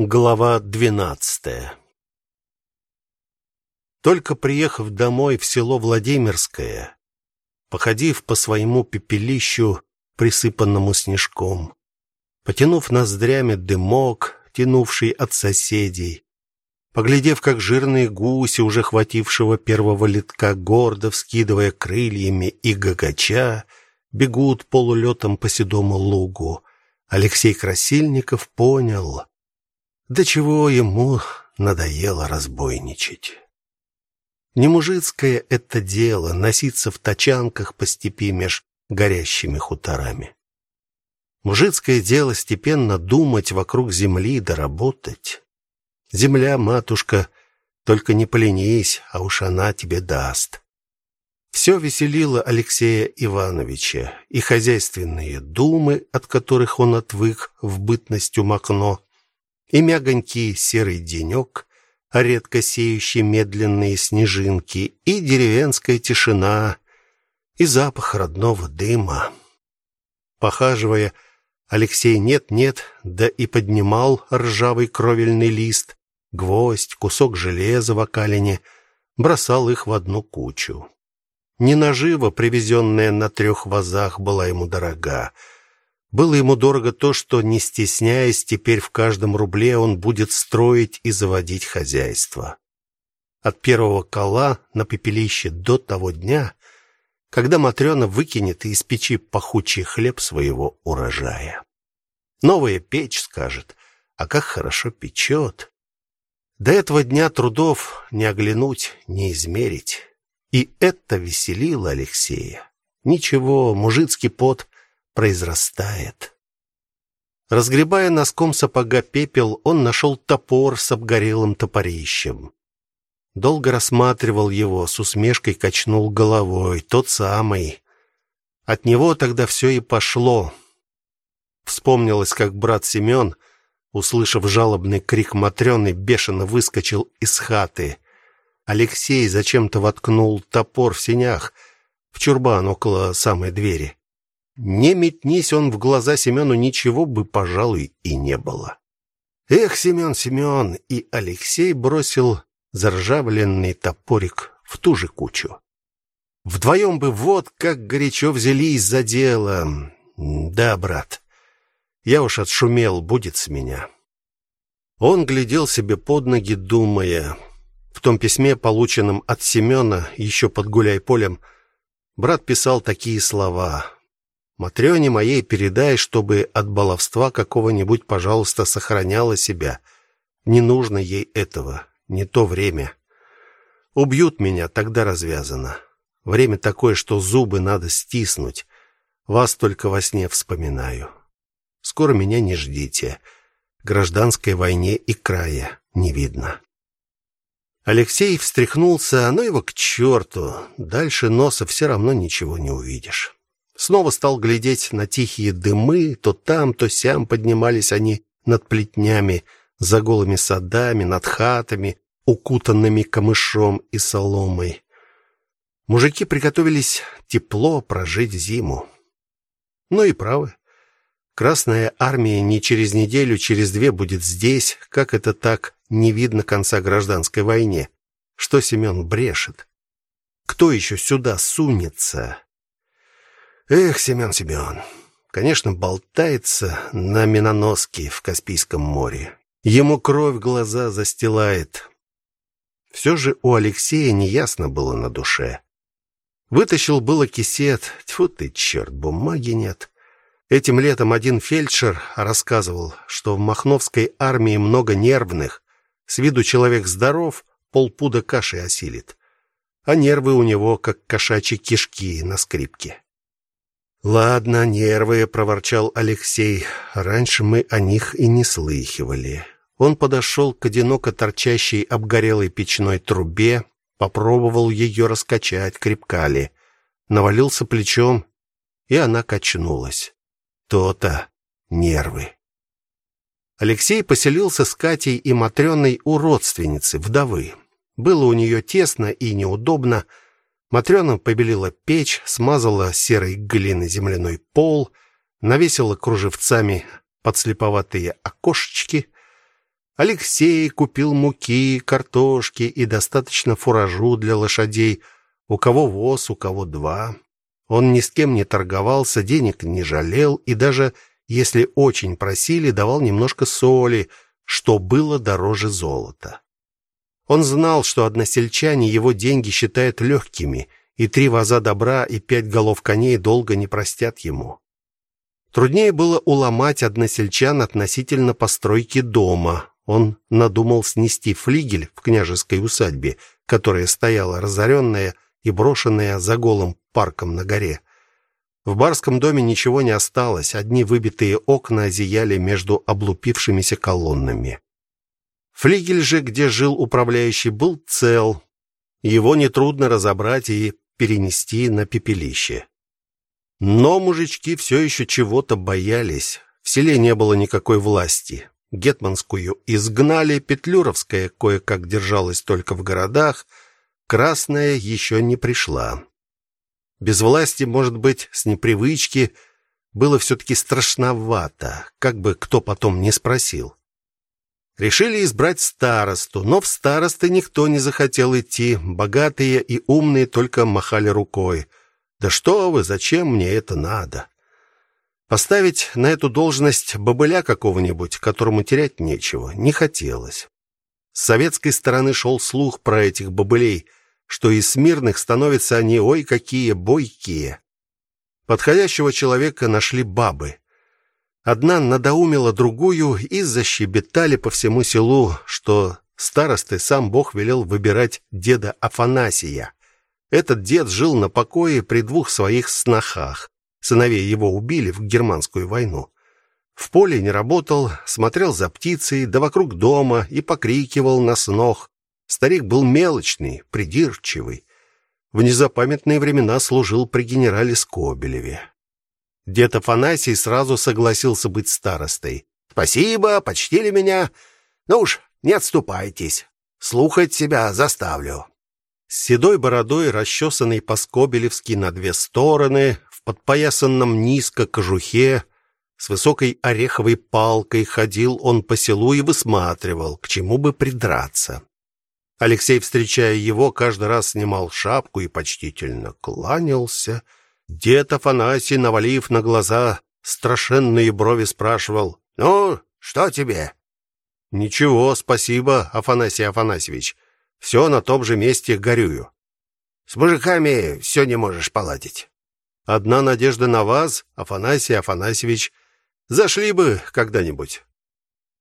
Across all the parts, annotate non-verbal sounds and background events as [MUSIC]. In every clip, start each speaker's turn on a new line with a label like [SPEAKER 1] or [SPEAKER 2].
[SPEAKER 1] Глава двенадцатая. Только приехав домой в село Владимирское, походив по своему пепелищу, присыпанному снежком, потянув ноздрями дымок, тянувший от соседей, поглядев, как жирные гуси, уже хватившего первого литка, гордо вскидывая крыльями и гагача, бегут полулетом по седому лугу, Алексей Красильников понял, до чего ему надоело разбойничать. Не мужицкое это дело носиться в тачанках по степи меж горящими хуторами. Мужицкое дело степенно думать вокруг земли да работать. Земля, матушка, только не поленись, а уж она тебе даст. Все веселило Алексея Ивановича, и хозяйственные думы, от которых он отвык в бытность умокно, и мягонький серый денек, а редко сеющий медленные снежинки, и деревенская тишина, и запах родного дыма. Похаживая, Алексей нет-нет, да и поднимал ржавый кровельный лист, гвоздь, кусок железа в окалине, бросал их в одну кучу. Не нажива, привезенная на трех вазах, была ему дорога. Было ему дорого то, что, не стесняясь, теперь в каждом рубле он будет строить и заводить хозяйство. От первого кола на пепелище до того дня, когда Матрёна выкинет из печи пахучий хлеб своего урожая. Новая печь скажет, а как хорошо печет. До этого дня трудов не оглянуть, не измерить. И это веселило Алексея. Ничего, мужицкий пот произрастает. Разгребая носком сапога пепел, он нашел топор с обгорелым топорищем. Долго рассматривал его, с усмешкой качнул головой, тот самый. От него тогда все и пошло. Вспомнилось, как брат Семен, услышав жалобный крик матрёны, бешено выскочил из хаты. Алексей зачем-то воткнул топор в сенях в чурбан около самой двери. Не метнись он в глаза Семену, ничего бы, пожалуй, и не было. Эх, Семен, Семен, и Алексей бросил заржавленный топорик в ту же кучу. Вдвоем бы вот как горячо взялись за дело. Да, брат. Я уж отшумел, будет с меня. Он глядел себе под ноги, думая: в том письме, полученном от Семена еще под гуляй-полем, брат писал такие слова: "Матрёне моей передай, чтобы от баловства какого-нибудь, пожалуйста, сохраняла себя. Не нужно ей этого, не то время. Убьют меня, тогда развязано. Время такое, что зубы надо стиснуть. Вас только во сне вспоминаю. Скоро меня не ждите. Гражданской войне и края не видно". Алексей встряхнулся, но его к черту. Дальше носа все равно ничего не увидишь. Снова стал глядеть на тихие дымы, то там, то сям поднимались они над плетнями, за голыми садами, над хатами, укутанными камышом и соломой. Мужики приготовились тепло прожить зиму. Ну и правы. Красная армия не через неделю, через две будет здесь, как это так не видно конца гражданской войне. Что Семен брешет? Кто еще сюда сунется? Эх, Семен Семен, конечно, болтается на миноноске в Каспийском море. Ему кровь глаза застилает. Все же у Алексея неясно было на душе. Вытащил было кисет. Тьфу ты, черт, бумаги нет. Этим летом один фельдшер рассказывал, что в Махновской армии много нервных, с виду человек здоров, полпуда каши осилит. А нервы у него как кошачьи кишки на скрипке. Ладно, нервы, проворчал Алексей. Раньше мы о них и не слыхивали. Он подошел к одиноко торчащей обгорелой печной трубе, попробовал ее раскачать, крепка ли. Навалился плечом, и она качнулась. То-то нервы. Алексей поселился с Катей и Матрёной у родственницы, вдовы. Было у нее тесно и неудобно. Матрёна побелила печь, смазала серой глиной земляной пол, навесила кружевцами подслеповатые окошечки. Алексей купил муки, картошки и достаточно фуражу для лошадей. У кого воз, у кого два. Он ни с кем не торговался, денег не жалел и даже если очень просили, давал немножко соли, что было дороже золота. Он знал, что односельчане его деньги считают легкими, и три воза добра и пять голов коней долго не простят ему. Труднее было уломать односельчан относительно постройки дома. Он надумал снести флигель в княжеской усадьбе, которая стояла разоренная и брошенная за голым парком на горе. В барском доме ничего не осталось, одни выбитые окна зияли между облупившимися колоннами. Флигель же, где жил управляющий, был цел. Его не трудно разобрать и перенести на пепелище. Но мужички все еще чего-то боялись. В селе не было никакой власти. Гетманскую изгнали, Петлюровская кое-как держалась только в городах, Красная еще не пришла. Без власти, может быть, с непривычки было все таки страшновато, как бы кто потом не спросил. Решили избрать старосту, но в старосты никто не захотел идти. Богатые и умные только махали рукой. Да что вы, зачем мне это надо? Поставить на эту должность бабыля какого-нибудь, которому терять нечего, не хотелось. С советской стороны шел слух про этих бабылей, что из смирных становятся они ой какие бойкие. Подходящего человека нашли бабы. Одна надоумила другую и защебетали по всему селу, что старосты сам Бог велел выбирать деда Афанасия. Этот дед жил на покое при двух своих снохах. Сыновей его убили в германскую войну. В поле не работал, смотрел за птицей, да вокруг дома и покрикивал на снох. Старик был мелочный, придирчивый. В незапамятные времена служил при генерале Скобелеве. Дед Афанасий сразу согласился быть старостой. Спасибо, почтили меня. Ну уж, не отступайтесь. Слухать себя заставлю. С седой бородой, расчесанной по-скобелевски на две стороны, в подпоясанном низко кожухе, с высокой ореховой палкой ходил он по селу и высматривал, к чему бы придраться. Алексей, встречая его, каждый раз снимал шапку и почтительно кланялся. Дед Афанасий, навалив на глаза страшенные брови, спрашивал: "Ну, что тебе?" "Ничего, спасибо, Афанасий Афанасьевич. Все на том же месте горюю. С мужиками все не можешь поладить. Одна надежда на вас, Афанасий Афанасьевич. Зашли бы когда-нибудь.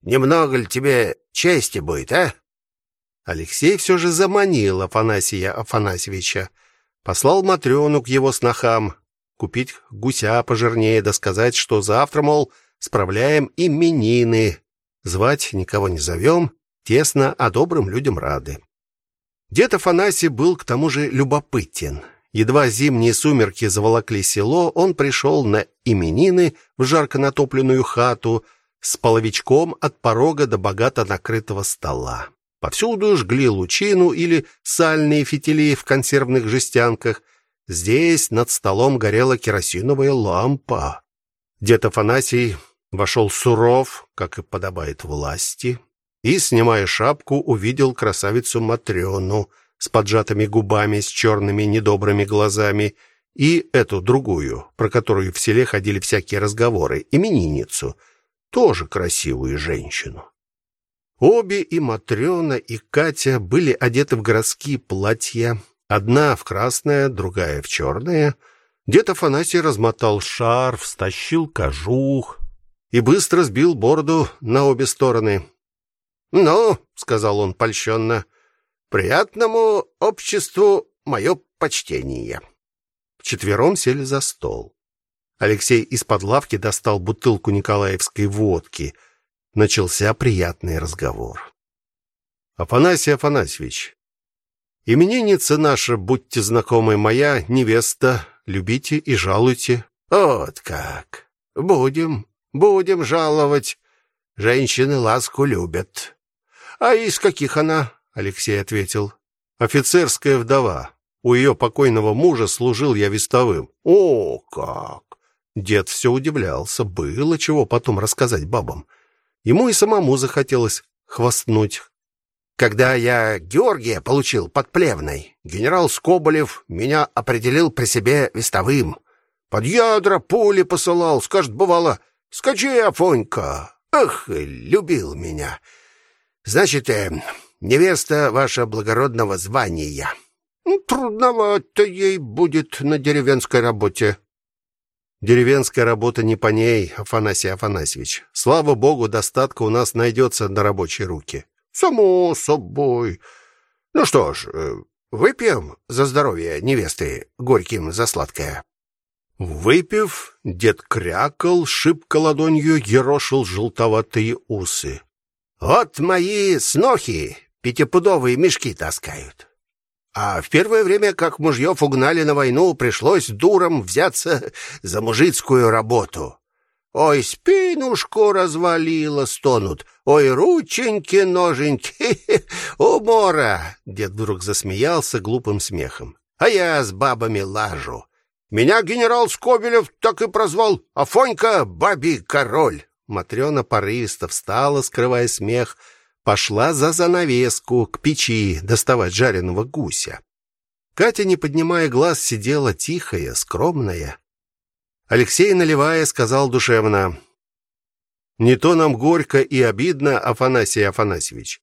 [SPEAKER 1] Немного ли тебе чести будет, а? Алексей все же заманил Афанасия Афанасьевича, послал Матрёну к его снохам купить гуся пожирнее, да сказать, что завтра, мол, справляем именины. Звать никого не зовем, тесно, а добрым людям рады. Дед Афанасий был к тому же любопытен. Едва зимние сумерки заволокли село, он пришел на именины в жарко натопленную хату с половичком от порога до богато накрытого стола. Повсюду жгли лучину или сальные фитили в консервных жестянках. Здесь над столом горела керосиновая лампа. Дед Афанасий вошел суров, как и подобает власти, и, снимая шапку, увидел красавицу Матрёну с поджатыми губами, с черными недобрыми глазами, и эту другую, про которую в селе ходили всякие разговоры, именинницу, тоже красивую женщину. Обе и Матрёна, и Катя были одеты в городские платья, одна в красное, другая в черное. Дед Афанасий размотал шарф, стащил кожух и быстро сбил бороду на обе стороны. "Ну", сказал он польщенно, — "приятному обществу мое почтение". Четвером сели за стол. Алексей из-под лавки достал бутылку николаевской водки. Начался приятный разговор. Афанасий Афанасьевич, именинница наша, будьте знакомы, моя невеста, любите и жалуйте. Вот как. Будем, будем жаловать. Женщины ласку любят. А из каких она? Алексей ответил. Офицерская вдова. У ее покойного мужа служил я вестовым. О, как! Дед все удивлялся, было чего потом рассказать бабам. Ему и самому захотелось хвастнуть.
[SPEAKER 2] Когда я Георгия получил под Плевной, генерал Скоболев меня определил при себе вестовым. Под ядра пули посылал, скажет, бывало, скачи, Афонька. Ах, любил меня. Значит, э, невеста ваша благородного звания. Трудновато ей будет на деревенской работе.
[SPEAKER 1] Деревенская работа не по ней, Афанасий Афанасьевич. Слава богу, достатка у нас найдется на рабочие руки.
[SPEAKER 2] Само собой. Ну что ж, э, выпьем за здоровье невесты, горьким за сладкое.
[SPEAKER 1] Выпив, дед крякал, шибко ладонью ерошил желтоватые усы.
[SPEAKER 2] Вот мои снохи пятипудовые мешки таскают. А в первое время, как мужьев угнали на войну, пришлось дуром взяться за мужицкую работу. Ой, спинушку развалило, стонут. Ой, рученьки, ноженьки, [LAUGHS] умора. Дед вдруг засмеялся глупым смехом. А я с бабами лажу. Меня генерал Скобелев так и прозвал Афонька бабий король.
[SPEAKER 1] Матрёна порывисто встала, скрывая смех, пошла за занавеску к печи доставать жареного гуся. Катя, не поднимая глаз, сидела тихая, скромная. Алексей, наливая, сказал душевно: "Не то нам горько и обидно, Афанасий Афанасьевич.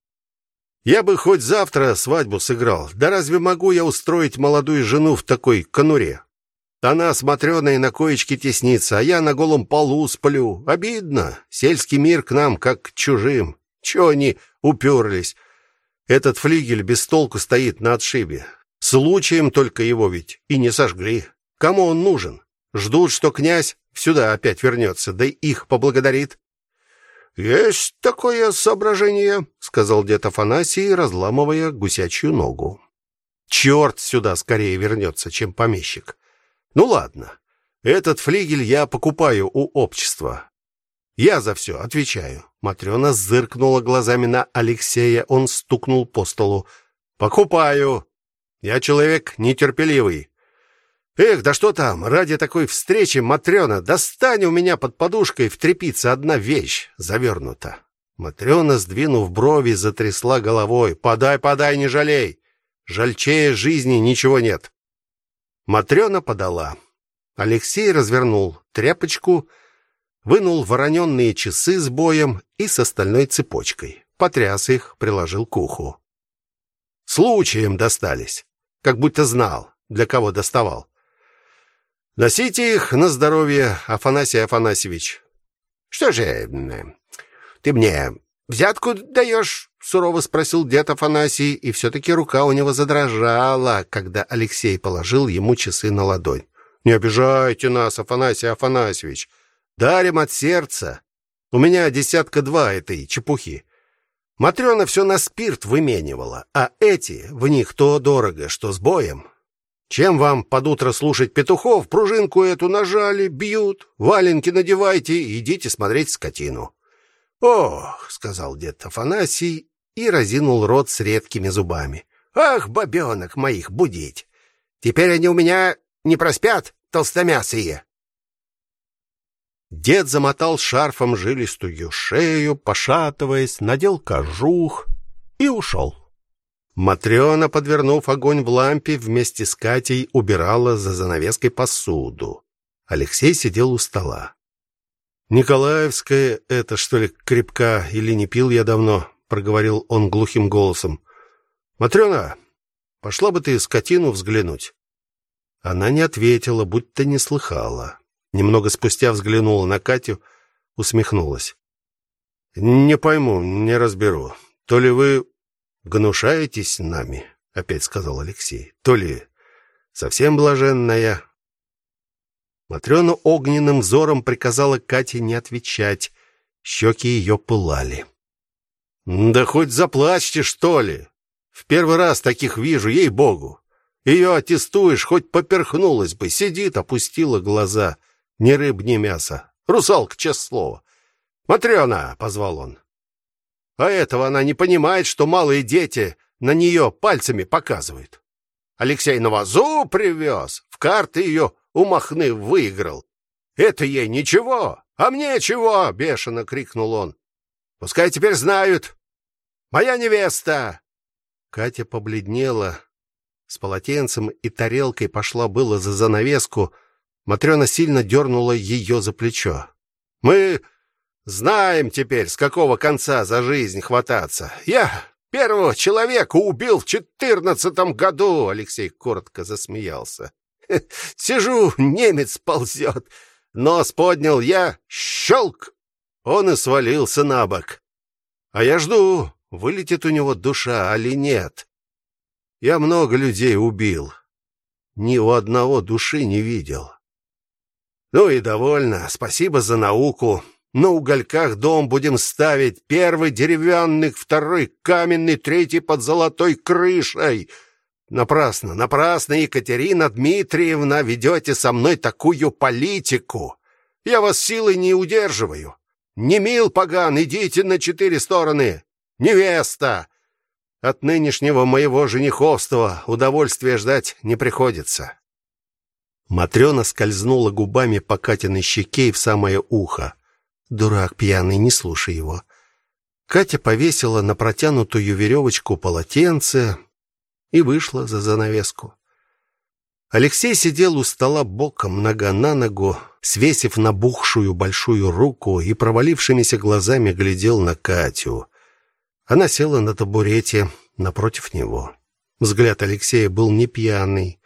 [SPEAKER 1] Я бы хоть завтра свадьбу сыграл. Да разве могу я устроить молодую жену в такой конуре? Она смотрёная на коечке теснится, а я на голом полу сплю. Обидно. Сельский мир к нам как к чужим. Чего они уперлись? Этот флигель без толку стоит на отшибе. Случаем только его ведь и не сожгли. Кому он нужен? Ждут, что князь сюда опять вернется, да их поблагодарит.
[SPEAKER 2] Есть такое соображение, сказал дед Афанасий, разламывая гусячью ногу.
[SPEAKER 1] Черт сюда скорее вернется, чем помещик. Ну ладно. Этот флигель я покупаю у общества. Я за все отвечаю. Матрёна зыркнула глазами на Алексея, он стукнул по столу. Покупаю. Я человек нетерпеливый. Эх, да что там, ради такой встречи, Матрёна, достань у меня под подушкой в тряпице одна вещь завернута. Матрёна, сдвинув брови, затрясла головой. Подай, подай, не жалей. Жальчее жизни ничего нет. Матрёна подала. Алексей развернул тряпочку, вынул вороненные часы с боем и с остальной цепочкой. Потряс их, приложил к уху. Случаем достались, как будто знал, для кого доставал. Носите их на здоровье, Афанасий Афанасьевич.
[SPEAKER 2] Что же, ты мне взятку даешь? сурово спросил дед Афанасий, и все таки рука у него задрожала, когда Алексей положил ему часы на ладонь.
[SPEAKER 1] Не обижайте нас, Афанасий Афанасьевич. Дарим от сердца. У меня десятка два этой чепухи. Матрёна все на спирт выменивала, а эти в них то дорого, что с боем. Чем вам под утро слушать петухов? Пружинку эту нажали, бьют. Валенки надевайте и идите смотреть скотину.
[SPEAKER 2] Ох, сказал дед Афанасий и разинул рот с редкими зубами. Ах, бабёнок моих будить. Теперь они у меня не проспят, толстомясые.
[SPEAKER 1] Дед замотал шарфом жилистую шею, пошатываясь, надел кожух и ушел. Матрёна, подвернув огонь в лампе, вместе с Катей убирала за занавеской посуду. Алексей сидел у стола. Николаевская это что ли крепка или не пил я давно, проговорил он глухим голосом. Матрёна, пошла бы ты скотину взглянуть. Она не ответила, будто не слыхала. Немного спустя взглянула на Катю, усмехнулась. Не пойму, не разберу. То ли вы гнушаетесь нами, опять сказал Алексей. То ли совсем блаженная. Матрёна огненным взором приказала Кате не отвечать. Щеки ее пылали. Да хоть заплачьте, что ли. В первый раз таких вижу, ей-богу. Ее аттестуешь, хоть поперхнулась бы, сидит, опустила глаза. Ни рыб, ни мяса. Русалка, честное слово. Матрёна, позвал он. А этого она не понимает, что малые дети на нее пальцами показывают. Алексей на вазу привез, в карты ее у Махны выиграл. Это ей ничего, а мне чего, бешено крикнул он. Пускай теперь знают.
[SPEAKER 2] Моя невеста!»
[SPEAKER 1] Катя побледнела, с полотенцем и тарелкой пошла было за занавеску. Матрёна сильно дернула ее за плечо.
[SPEAKER 2] «Мы знаем теперь, с какого конца за жизнь хвататься. Я первого человека убил в четырнадцатом году!» Алексей коротко засмеялся. «Сижу, немец ползет. Нос поднял я, щелк!» Он и свалился на бок. А я жду, вылетит у него душа или нет. Я много людей убил. Ни у одного души не видел. Ну и довольно. Спасибо за науку. На угольках дом будем ставить. Первый деревянный, второй каменный, третий под золотой крышей. Напрасно, напрасно, Екатерина Дмитриевна, ведете со мной такую политику. Я вас силой не удерживаю. Не мил поган, идите на четыре стороны. Невеста, от нынешнего моего жениховства удовольствия ждать не приходится.
[SPEAKER 1] Матрёна скользнула губами по Катиной щеке и в самое ухо. Дурак пьяный, не слушай его. Катя повесила на протянутую веревочку полотенце и вышла за занавеску. Алексей сидел у стола боком, нога на ногу, свесив набухшую большую руку и провалившимися глазами глядел на Катю. Она села на табурете напротив него. Взгляд Алексея был не пьяный,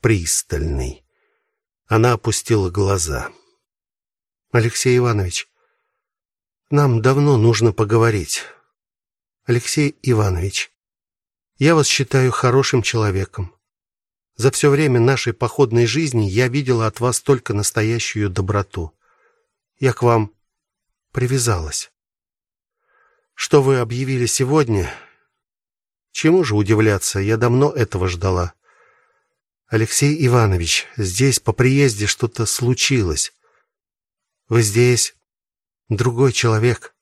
[SPEAKER 1] пристальный. Она опустила глаза. Алексей Иванович, нам давно нужно поговорить. Алексей Иванович, я вас считаю хорошим человеком. За все время нашей походной жизни я видела от вас только настоящую доброту. Я к вам привязалась. Что вы объявили сегодня? Чему же удивляться? Я давно этого ждала. Алексей Иванович, здесь по приезде что-то случилось. Вы здесь другой человек.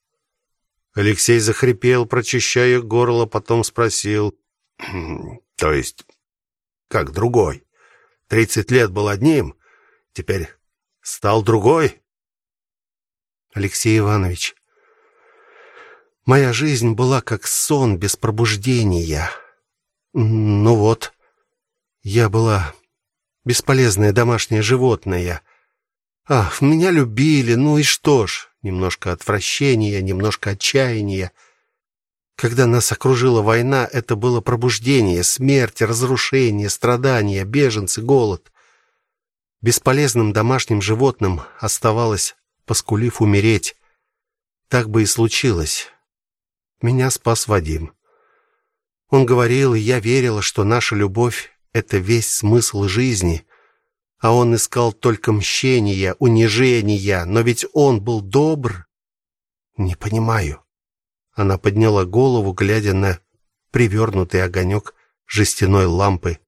[SPEAKER 2] Алексей захрипел, прочищая горло, потом спросил: [CLEARS THROAT] "То есть как другой? Тридцать лет был одним, теперь стал другой?"
[SPEAKER 1] Алексей Иванович, Моя жизнь была как сон без пробуждения. Ну вот, я была бесполезное домашнее животное. Ах, меня любили, ну и что ж? Немножко отвращения, немножко отчаяния. Когда нас окружила война, это было пробуждение, смерть, разрушение, страдания, беженцы, голод. Бесполезным домашним животным оставалось, поскулив, умереть. Так бы и случилось. Меня спас Вадим. Он говорил, и я верила, что наша любовь это весь смысл жизни. А он искал только мщения, унижения, но ведь он был добр. Не понимаю. Она подняла голову, глядя на привернутый огонек жестяной лампы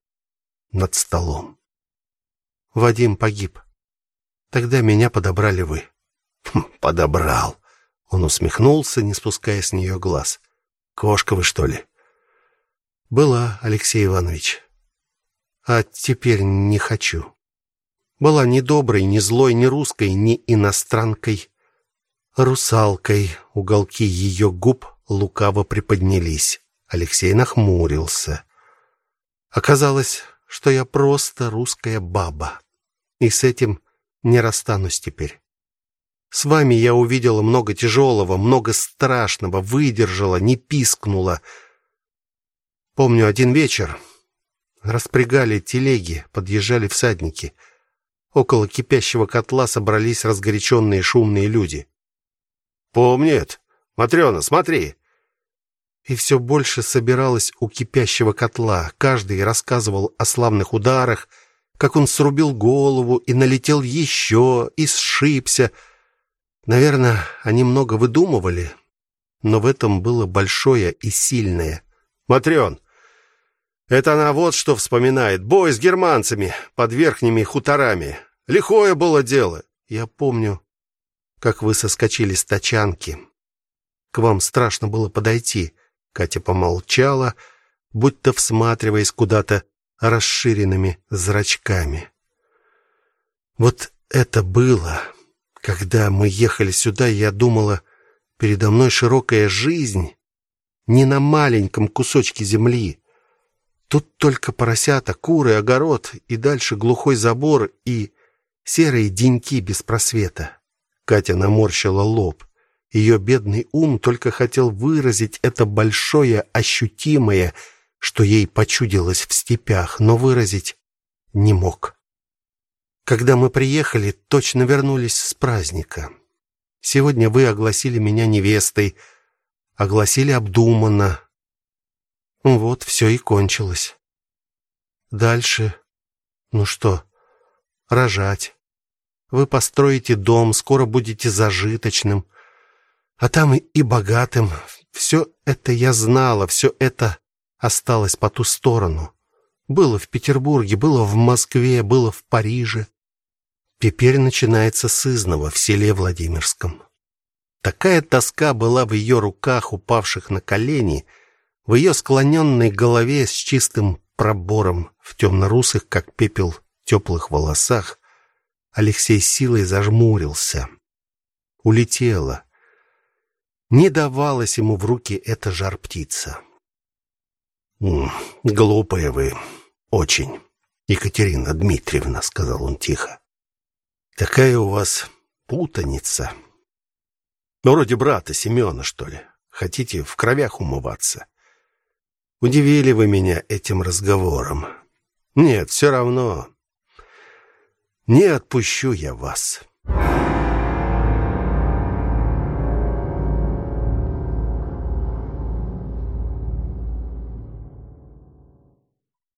[SPEAKER 1] над столом. Вадим погиб. Тогда меня подобрали вы.
[SPEAKER 2] Хм, подобрал. Он усмехнулся, не спуская с нее глаз. Кошка вы, что ли?
[SPEAKER 1] Была, Алексей Иванович. А теперь не хочу. Была не доброй, не злой, не русской, не иностранкой, русалкой. Уголки ее губ лукаво приподнялись. Алексей нахмурился. Оказалось, что я просто русская баба. И с этим не расстанусь теперь. С вами я увидела много тяжелого, много страшного, выдержала, не пискнула. Помню один вечер. Распрягали телеги, подъезжали всадники. Около кипящего котла собрались разгоряченные шумные люди.
[SPEAKER 2] Помнит. Матрёна, смотри.
[SPEAKER 1] И все больше собиралось у кипящего котла. Каждый рассказывал о славных ударах, как он срубил голову и налетел еще и сшибся. Наверное, они много выдумывали, но в этом было большое и сильное.
[SPEAKER 2] Матрён, это она вот что вспоминает. Бой с германцами под верхними хуторами. Лихое было дело.
[SPEAKER 1] Я помню, как вы соскочили с тачанки. К вам страшно было подойти. Катя помолчала, будто всматриваясь куда-то расширенными зрачками. Вот это было когда мы ехали сюда, я думала, передо мной широкая жизнь, не на маленьком кусочке земли. Тут только поросята, куры, огород и дальше глухой забор и серые деньки без просвета. Катя наморщила лоб. Ее бедный ум только хотел выразить это большое ощутимое, что ей почудилось в степях, но выразить не мог. Когда мы приехали, точно вернулись с праздника. Сегодня вы огласили меня невестой, огласили обдуманно. Вот все и кончилось. Дальше, ну что, рожать. Вы построите дом, скоро будете зажиточным, а там и, богатым. Все это я знала, все это осталось по ту сторону. Было в Петербурге, было в Москве, было в Париже. Теперь начинается сызново в селе Владимирском. Такая тоска была в ее руках, упавших на колени, в ее склоненной голове с чистым пробором в темно-русых, как пепел, теплых волосах. Алексей силой зажмурился. Улетела. Не давалась ему в руки эта жар-птица. «Глупые вы, очень, Екатерина Дмитриевна», — сказал он тихо. Такая у вас путаница. Ну, вроде брата Семена, что ли. Хотите в кровях умываться? Удивили вы меня этим разговором. Нет, все равно. Не отпущу я вас.